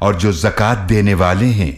اور جو زکوٰۃ دینے والے ہیں